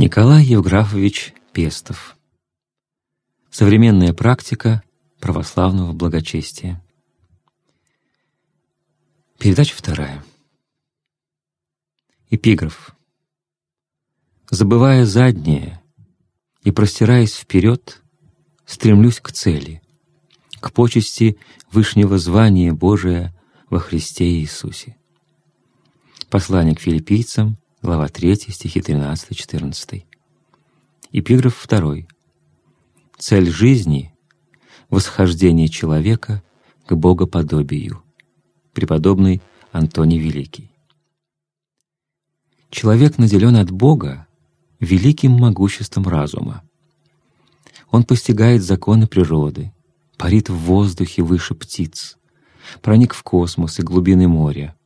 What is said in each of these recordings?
Николай Евграфович Пестов. Современная практика православного благочестия. Передача вторая. Эпиграф. Забывая заднее и простираясь вперед, стремлюсь к цели, к почести Вышнего звания Божия во Христе Иисусе. Послание к филиппийцам, глава 3, стихи 13-14. Эпиграф 2. Цель жизни — восхождение человека к богоподобию. Преподобный Антоний Великий. Человек наделен от Бога великим могуществом разума. Он постигает законы природы, парит в воздухе выше птиц, проник в космос и глубины моря,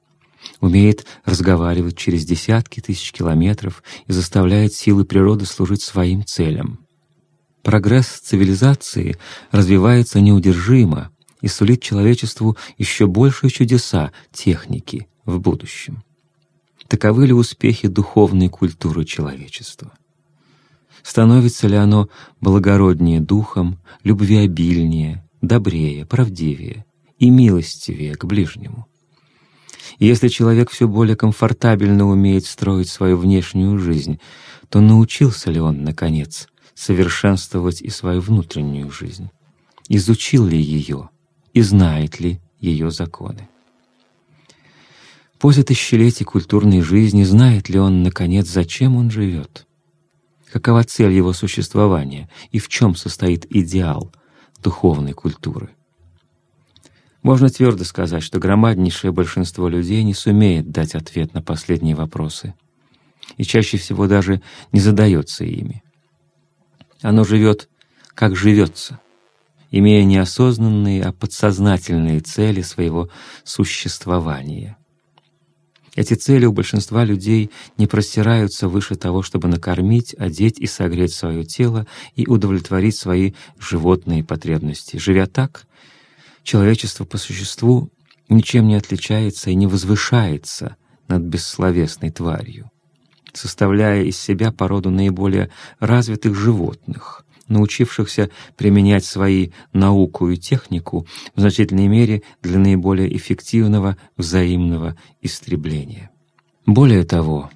умеет разговаривать через десятки тысяч километров и заставляет силы природы служить своим целям. Прогресс цивилизации развивается неудержимо и сулит человечеству еще большие чудеса техники в будущем. Таковы ли успехи духовной культуры человечества? Становится ли оно благороднее духом, любвеобильнее, добрее, правдивее и милостивее к ближнему? Если человек все более комфортабельно умеет строить свою внешнюю жизнь, то научился ли он, наконец, совершенствовать и свою внутреннюю жизнь? Изучил ли ее и знает ли ее законы? После тысячелетий культурной жизни знает ли он, наконец, зачем он живет? Какова цель его существования и в чем состоит идеал духовной культуры? Можно твердо сказать, что громаднейшее большинство людей не сумеет дать ответ на последние вопросы и чаще всего даже не задается ими. Оно живет, как живется, имея неосознанные, а подсознательные цели своего существования — эти цели у большинства людей не простираются выше того, чтобы накормить, одеть и согреть свое тело и удовлетворить свои животные потребности. Живя так, человечество по существу ничем не отличается и не возвышается над бессловесной тварью, составляя из себя породу наиболее развитых животных, научившихся применять свои науку и технику в значительной мере для наиболее эффективного взаимного истребления. Более того,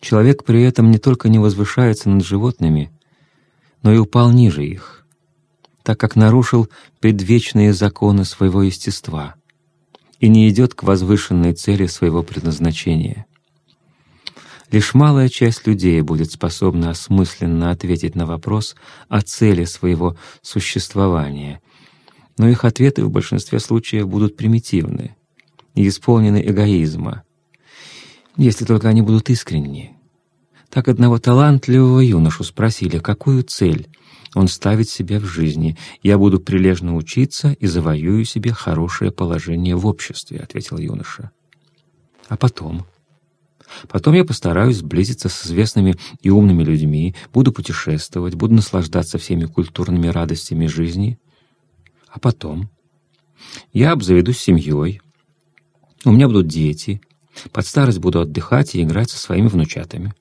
человек при этом не только не возвышается над животными, но и упал ниже их, так как нарушил предвечные законы своего естества и не идет к возвышенной цели своего предназначения — Лишь малая часть людей будет способна осмысленно ответить на вопрос о цели своего существования, но их ответы в большинстве случаев будут примитивны и исполнены эгоизма, если только они будут искренни. Так одного талантливого юношу спросили, какую цель он ставит себе в жизни. «Я буду прилежно учиться и завоюю себе хорошее положение в обществе», — ответил юноша. А потом — Потом я постараюсь сблизиться с известными и умными людьми, буду путешествовать, буду наслаждаться всеми культурными радостями жизни. А потом я обзаведусь семьей, у меня будут дети, под старость буду отдыхать и играть со своими внучатами.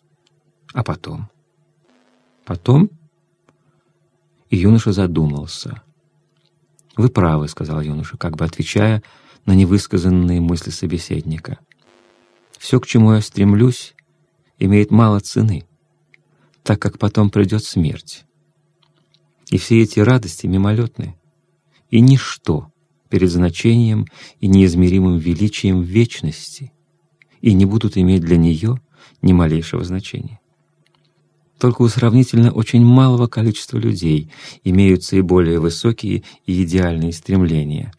А потом? Потом? И юноша задумался. «Вы правы», — сказал юноша, как бы отвечая на невысказанные мысли собеседника — все, к чему я стремлюсь, имеет мало цены, так как потом придет смерть. И все эти радости мимолетны, и ничто перед значением и неизмеримым величием вечности, и не будут иметь для нее ни малейшего значения. Только у сравнительно очень малого количества людей имеются и более высокие и идеальные стремления,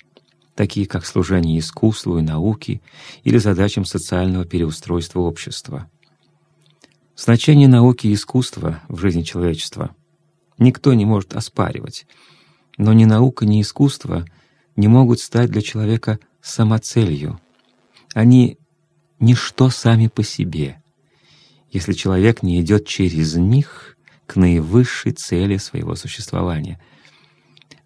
такие как служение искусству и науке или задачам социального переустройства общества. Значение науки и искусства в жизни человечества никто не может оспаривать, но ни наука, ни искусство не могут стать для человека самоцелью. Они — ничто сами по себе, если человек не идет через них к наивысшей цели своего существования.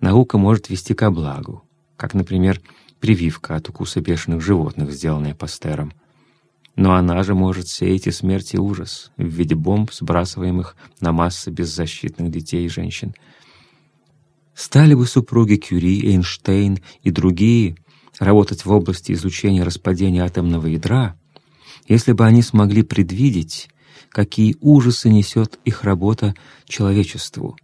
Наука может вести ко благу, как, например, прививка от укуса бешеных животных, сделанная Пастером. Но она же может сеять и смерть и ужас в виде бомб, сбрасываемых на массы беззащитных детей и женщин. Стали бы супруги Кюри, Эйнштейн и другие работать в области изучения распадения атомного ядра, если бы они смогли предвидеть, какие ужасы несет их работа человечеству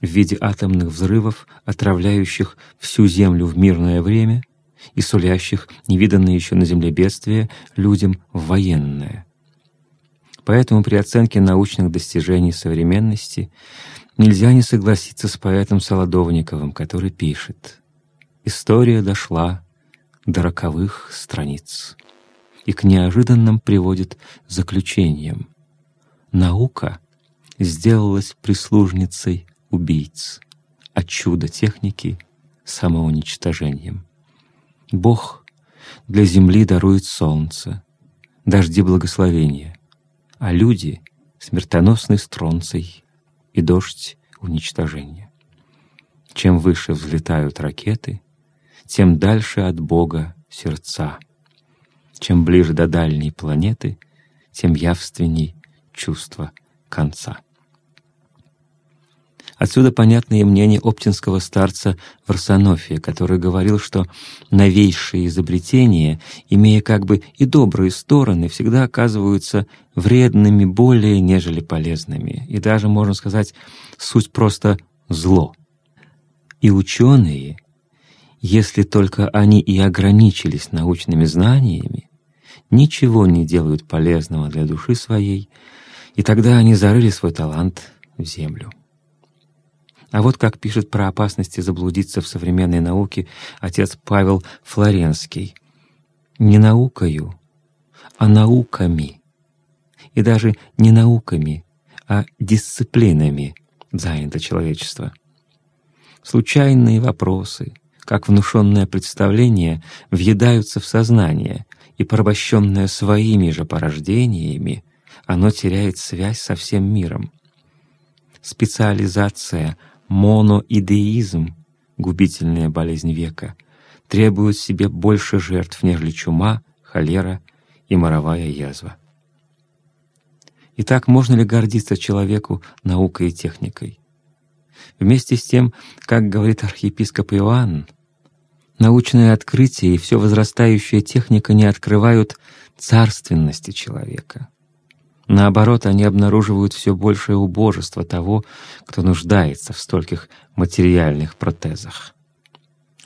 в виде атомных взрывов, отравляющих всю Землю в мирное время — и сулящих невиданные еще на Земле бедствия людям военное. Поэтому при оценке научных достижений современности нельзя не согласиться с поэтом Солодовниковым, который пишет «История дошла до роковых страниц» и к неожиданным приводит заключениям. Наука сделалась прислужницей убийц, а чудо техники — самоуничтожением. Бог для земли дарует солнце, дожди благословения, а люди — смертоносный стронций и дождь уничтожения. Чем выше взлетают ракеты, тем дальше от Бога сердца. Чем ближе до дальней планеты, тем явственней чувство конца. Отсюда понятное мнение оптинского старца Варсонофия, который говорил, что новейшие изобретения, имея как бы и добрые стороны, всегда оказываются вредными более, нежели полезными. И даже, можно сказать, суть просто зло. И ученые, если только они и ограничились научными знаниями, ничего не делают полезного для души своей, и тогда они зарыли свой талант в землю. А вот как пишет про опасности заблудиться в современной науке отец Павел Флоренский. «Не наукою, а науками, и даже не науками, а дисциплинами занято человечество. Случайные вопросы, как внушенное представление, въедаются в сознание, и порабощенное своими же порождениями, оно теряет связь со всем миром. Специализация — моноидеизм, губительная болезнь века, требует себе больше жертв, нежели чума, холера и моровая язва. Итак, можно ли гордиться человеку наукой и техникой? Вместе с тем, как говорит архиепископ Иоанн, научные открытия и все возрастающая техника не открывают царственности человека — Наоборот, они обнаруживают все большее убожество того, кто нуждается в стольких материальных протезах.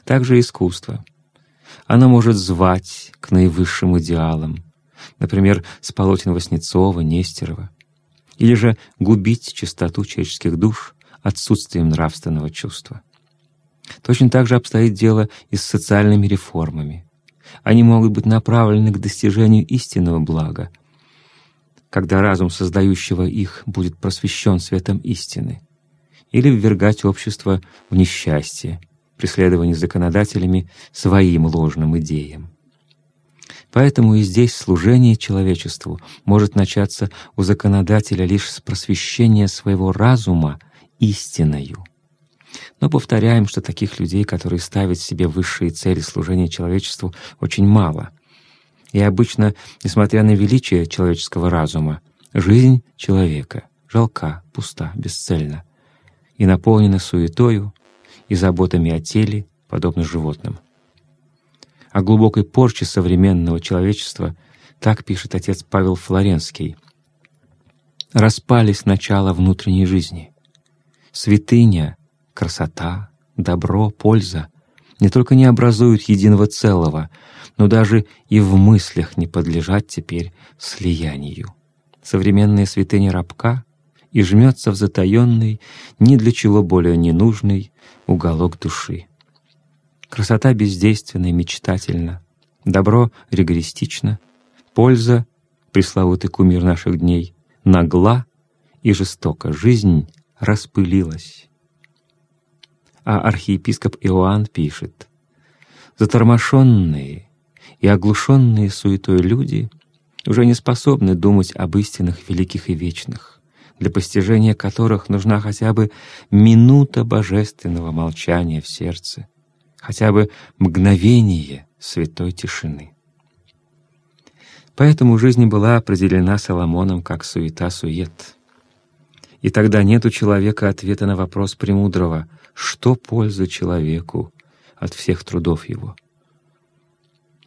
Также искусство. Оно может звать к наивысшим идеалам, например, с полотен Васнецова, Нестерова, или же губить чистоту человеческих душ отсутствием нравственного чувства. Точно так же обстоит дело и с социальными реформами. Они могут быть направлены к достижению истинного блага, когда разум создающего их будет просвещен светом истины, или ввергать общество в несчастье, преследование законодателями своим ложным идеям. Поэтому и здесь служение человечеству может начаться у законодателя лишь с просвещения своего разума истиною. Но повторяем, что таких людей, которые ставят себе высшие цели служения человечеству, очень мало — и обычно, несмотря на величие человеческого разума, жизнь человека жалка, пуста, бесцельна и наполнена суетою и заботами о теле, подобно животным. О глубокой порче современного человечества так пишет отец Павел Флоренский. «Распались начала внутренней жизни. Святыня, красота, добро, польза не только не образуют единого целого, но даже и в мыслях не подлежат теперь слиянию. Современная святыня рабка и жмется в затаенный, ни для чего более ненужный уголок души. Красота бездейственна и мечтательна, добро регористично, польза, пресловутый кумир наших дней, нагла и жестока, жизнь распылилась. А архиепископ Иоанн пишет, «Затормошенные и оглушенные суетой люди уже не способны думать об истинах великих и вечных, для постижения которых нужна хотя бы минута божественного молчания в сердце, хотя бы мгновение святой тишины. Поэтому жизнь была определена Соломоном как суета-сует. И тогда нет у человека ответа на вопрос премудрого, что польза человеку от всех трудов его.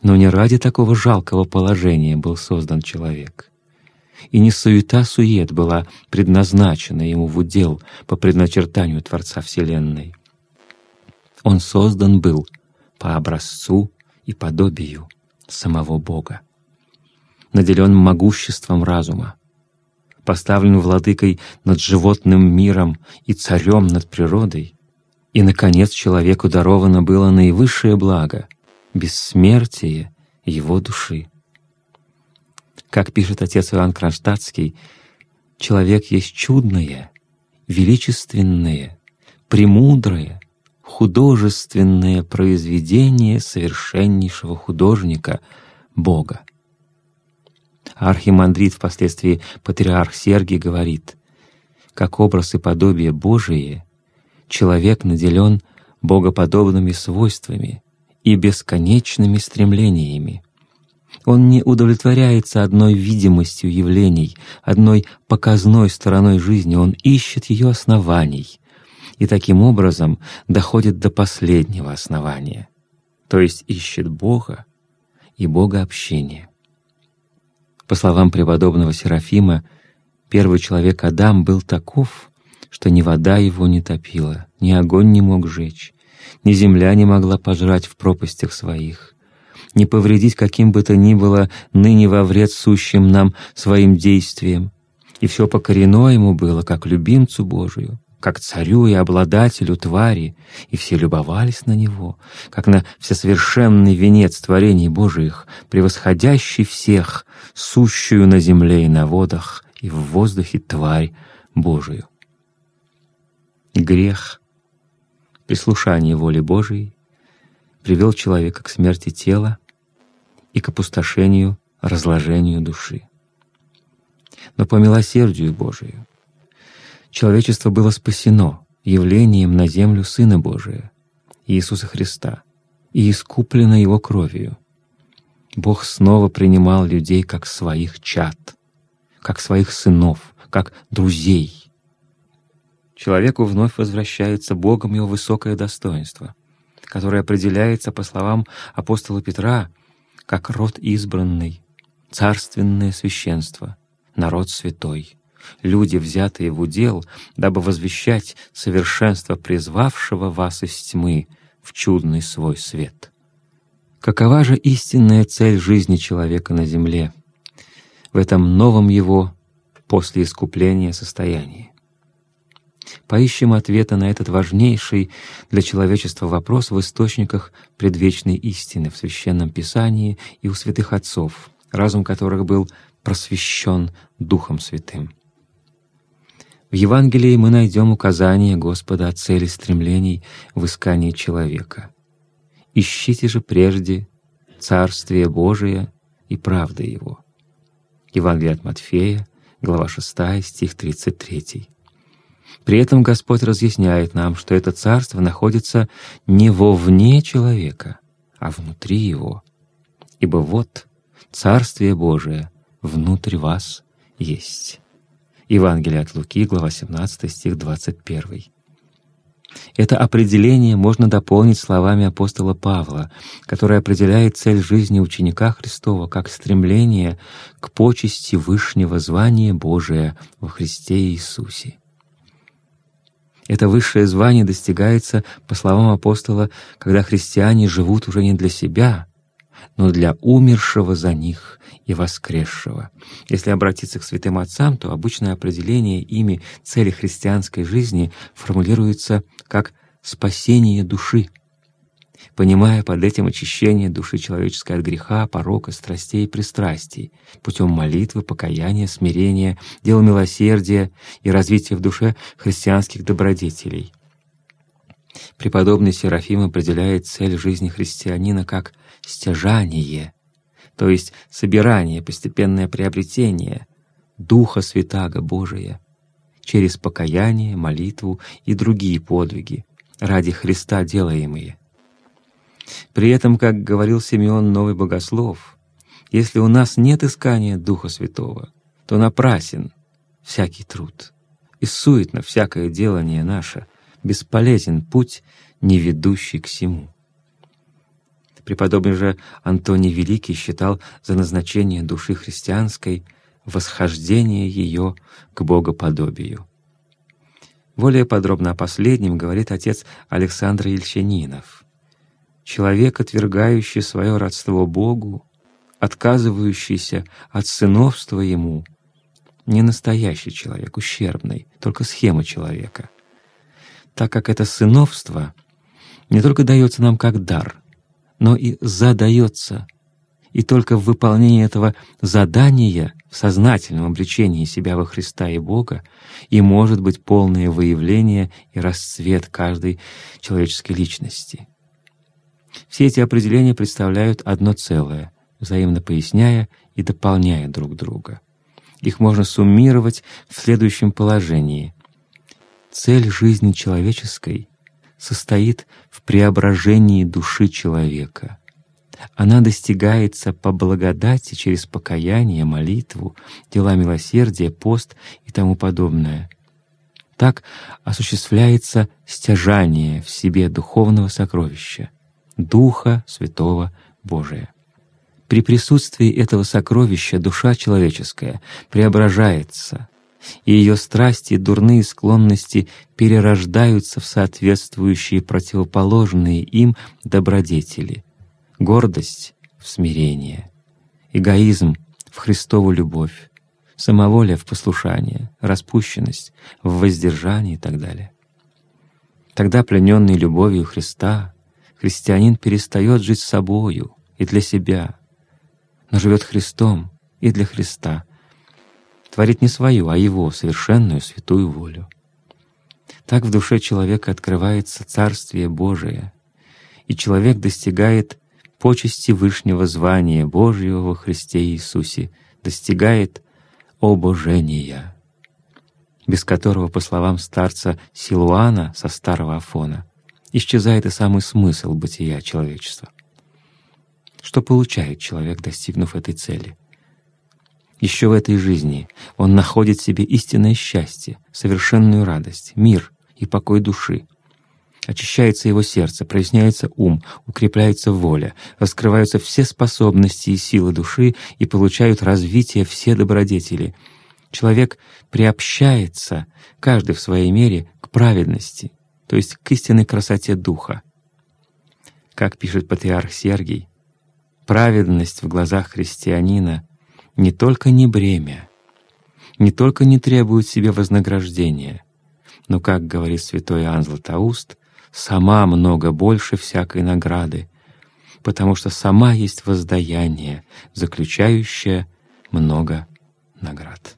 Но не ради такого жалкого положения был создан человек. И не суета-сует была предназначена ему в удел по предначертанию Творца Вселенной. Он создан был по образцу и подобию самого Бога. Наделен могуществом разума, поставлен владыкой над животным миром и царем над природой, и, наконец, человеку даровано было наивысшее благо — бессмертие его души. Как пишет отец Иоанн Кронштадтский, человек есть чудное, величественное, премудрое, художественное произведение совершеннейшего художника Бога. Архимандрит, впоследствии патриарх Сергий, говорит, «Как образ и подобие Божие, человек наделен богоподобными свойствами и бесконечными стремлениями. Он не удовлетворяется одной видимостью явлений, одной показной стороной жизни, он ищет ее оснований, и таким образом доходит до последнего основания, то есть ищет Бога и Бога общения. По словам преподобного Серафима, первый человек Адам был таков, что ни вода его не топила, ни огонь не мог жечь, ни земля не могла пожрать в пропастях своих, не повредить каким бы то ни было ныне во вред сущим нам своим действием, и все покорено ему было, как любимцу Божию, как царю и обладателю твари, и все любовались на него, как на всесовершенный венец творений Божиих, превосходящий всех, сущую на земле и на водах, и в воздухе тварь Божию. Грех, прислушание воли Божией, привел человека к смерти тела и к опустошению, разложению души. Но по милосердию Божию человечество было спасено явлением на землю Сына Божия, Иисуса Христа, и искуплено Его кровью. Бог снова принимал людей как своих чад, как своих сынов, как друзей. Человеку вновь возвращается Богом его высокое достоинство, которое определяется, по словам апостола Петра, как род избранный, царственное священство, народ святой люди, взятые в удел, дабы возвещать совершенство призвавшего вас из тьмы в чудный свой свет. Какова же истинная цель жизни человека на земле, в этом новом его после искупления состоянии? Поищем ответа на этот важнейший для человечества вопрос в источниках предвечной истины в Священном Писании и у святых отцов, разум которых был просвещен Духом Святым. В Евангелии мы найдем указание Господа о цели стремлений в искании человека. «Ищите же прежде Царствие Божие и правды Его». Евангелие от Матфея, глава 6, стих 33. При этом Господь разъясняет нам, что это царство находится не вовне человека, а внутри его. Ибо вот Царствие Божие внутрь вас есть. Евангелие от Луки, глава 17, стих 21. Это определение можно дополнить словами апостола Павла, который определяет цель жизни ученика Христова как стремление к почести вышнего звания Божия во Христе Иисусе. Это высшее звание достигается, по словам апостола, когда христиане живут уже не для себя, но для умершего за них и воскресшего. Если обратиться к святым отцам, то обычное определение ими цели христианской жизни формулируется как «спасение души», понимая под этим очищение души человеческой от греха, порока, страстей и пристрастий, путем молитвы, покаяния, смирения, дела милосердия и развития в душе христианских добродетелей. Преподобный Серафим определяет цель жизни христианина как стяжание, то есть собирание, постепенное приобретение Духа Святаго Божия через покаяние, молитву и другие подвиги, ради Христа делаемые. При этом, как говорил Симеон Новый Богослов, Если у нас нет искания Духа Святого, то напрасен всякий труд, и суетно всякое делание наше, бесполезен путь, не ведущий к сему. Преподобный же Антоний Великий считал за назначение души христианской восхождение ее к богоподобию. Более подробно о последнем говорит отец Александр Ельчанинов. «Человек, отвергающий свое родство Богу, отказывающийся от сыновства Ему, не настоящий человек, ущербный, только схема человека. Так как это сыновство не только дается нам как дар, но и задается, и только в выполнении этого задания, в сознательном обличении себя во Христа и Бога, и может быть полное выявление и расцвет каждой человеческой личности. Все эти определения представляют одно целое, взаимно поясняя и дополняя друг друга. Их можно суммировать в следующем положении. Цель жизни человеческой состоит в преображении души человека. Она достигается по благодати через покаяние, молитву, дела милосердия, пост и тому подобное. Так осуществляется стяжание в себе духовного сокровища, Духа Святого Божия. При присутствии этого сокровища душа человеческая преображается, и ее страсти и дурные склонности перерождаются в соответствующие противоположные им добродетели. Гордость — в смирение, эгоизм — в Христову любовь, самоволие в послушание, распущенность в воздержании и так далее. Тогда, плененный любовью Христа, христианин перестает жить собою и для себя — но живет Христом и для Христа, творит не свою, а Его совершенную святую волю. Так в душе человека открывается Царствие Божие, и человек достигает почести Вышнего звания Божьего во Христе Иисусе, достигает обожения, без которого, по словам старца Силуана со Старого Афона, исчезает и самый смысл бытия человечества — что получает человек, достигнув этой цели. Еще в этой жизни он находит в себе истинное счастье, совершенную радость, мир и покой души. Очищается его сердце, проясняется ум, укрепляется воля, раскрываются все способности и силы души и получают развитие все добродетели. Человек приобщается, каждый в своей мере, к праведности, то есть к истинной красоте духа. Как пишет патриарх Сергий, Праведность в глазах христианина не только не бремя, не только не требует себе вознаграждения, но, как говорит святой Иоанн Златоуст, сама много больше всякой награды, потому что сама есть воздаяние, заключающее много наград.